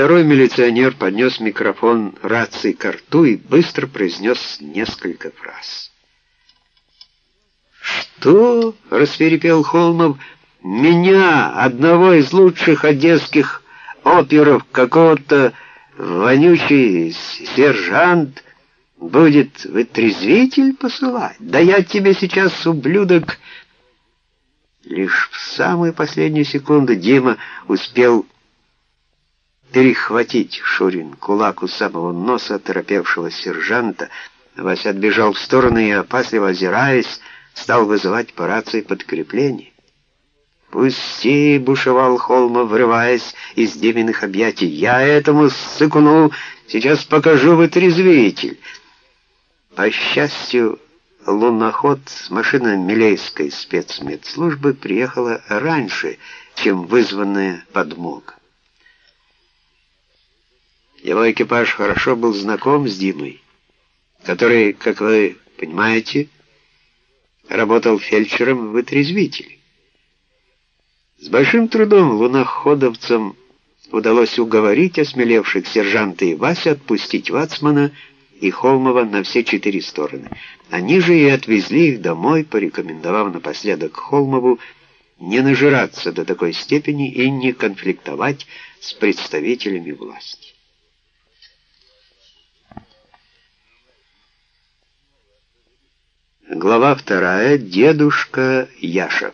Второй милиционер поднес микрофон рации к рту и быстро произнес несколько фраз. «Что?» — рассверепел Холмов. «Меня, одного из лучших одесских оперов, какого-то вонючий сержант, будет вытрезвитель посылать? Да я тебе сейчас, ублюдок...» Лишь в самую последнюю секунду Дима успел перехватить Шурин кулак у самого носа торопевшего сержанта. Вася отбежал в сторону и, опасливо озираясь, стал вызывать по рации подкрепление. «Пусти!» — бушевал Холма, врываясь из Диминых объятий. «Я этому сыкуну сейчас покажу вытрезвитель!» По счастью, луноход с машины Милейской спецмедслужбы приехала раньше, чем вызванная подмога. Его экипаж хорошо был знаком с Димой, который, как вы понимаете, работал фельдшером в вытрезвителе. С большим трудом луноходовцам удалось уговорить осмелевших сержанта и Вася отпустить Вацмана и Холмова на все четыре стороны. Они же и отвезли их домой, порекомендовав напоследок Холмову не нажираться до такой степени и не конфликтовать с представителями власти. Глава вторая. Дедушка Яша.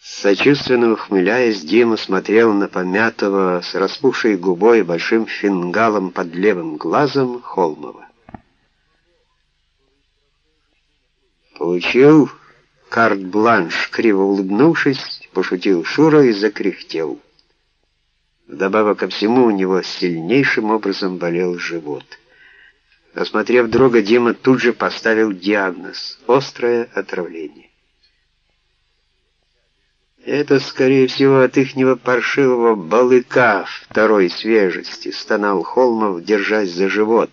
Сочувственно ухмыляясь, Дима смотрел на помятого с распухшей губой и большим фингалом под левым глазом Холмова. Получил карт-бланш, криво улыбнувшись, пошутил Шура и закряхтел. Вдобавок ко всему у него сильнейшим образом болел живот. Осмотрев друга, Дима тут же поставил диагноз — острое отравление. «Это, скорее всего, от ихнего паршивого балыка второй свежести», — стонал Холмов, держась за живот.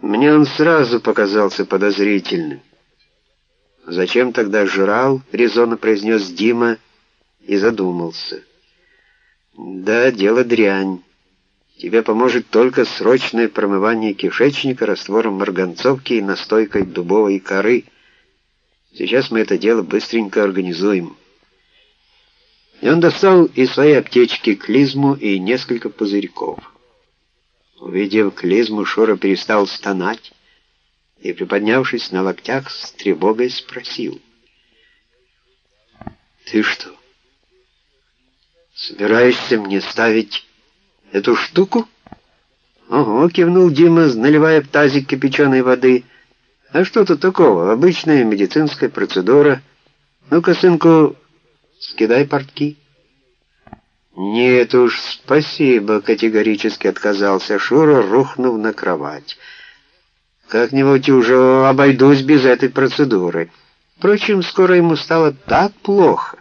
«Мне он сразу показался подозрительным». «Зачем тогда жрал?» — резонно произнес Дима и задумался. Да, дело дрянь. Тебе поможет только срочное промывание кишечника раствором марганцовки и настойкой дубовой коры. Сейчас мы это дело быстренько организуем. И он достал из своей аптечки клизму и несколько пузырьков. Увидев клизму, Шура перестал стонать и, приподнявшись на локтях, с тревогой спросил. «Ты что, «Собираешься мне ставить эту штуку?» «Ого», — кивнул Дима, наливая в тазик кипяченой воды. «А что тут такого? Обычная медицинская процедура. Ну-ка, сынку, скидай портки». «Нет уж, спасибо», — категорически отказался Шура, рухнув на кровать. «Как-нибудь уже обойдусь без этой процедуры». Впрочем, скоро ему стало так плохо,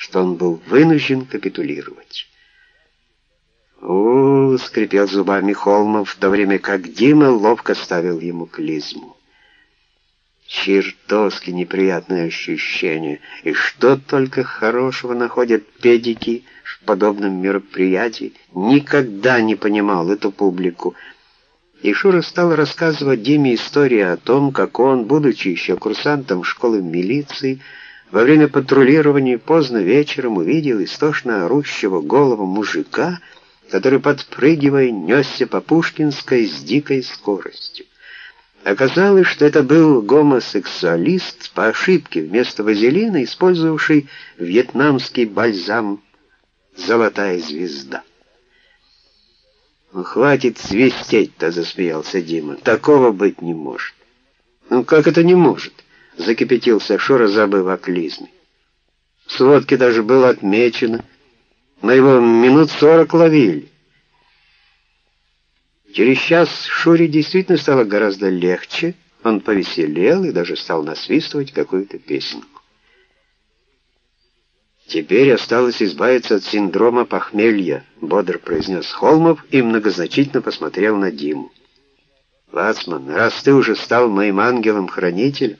что он был вынужден капитулировать. «У-у-у!» — скрипел зубами Холмов, в то время как Дима ловко ставил ему клизму. Чертовски неприятное ощущение, и что только хорошего находят педики в подобном мероприятии, никогда не понимал эту публику. И Шура стал рассказывать Диме историю о том, как он, будучи еще курсантом школы милиции, во время патрулирования поздно вечером увидел истошно орущего голову мужика, который, подпрыгивая, несся по Пушкинской с дикой скоростью. Оказалось, что это был гомосексуалист по ошибке вместо вазелина, использовавший вьетнамский бальзам «Золотая звезда». «Ну, хватит свистеть-то», — засмеялся Дима. «Такого быть не может». «Ну, как это не может?» Закипятился Шура, забыв о клизме. В сводке даже было отмечено, на его минут сорок ловили. Через час Шуре действительно стало гораздо легче, он повеселел и даже стал насвистывать какую-то песенку. «Теперь осталось избавиться от синдрома похмелья», — бодро произнес Холмов и многозначительно посмотрел на Диму. «Вацман, раз ты уже стал моим ангелом-хранителем,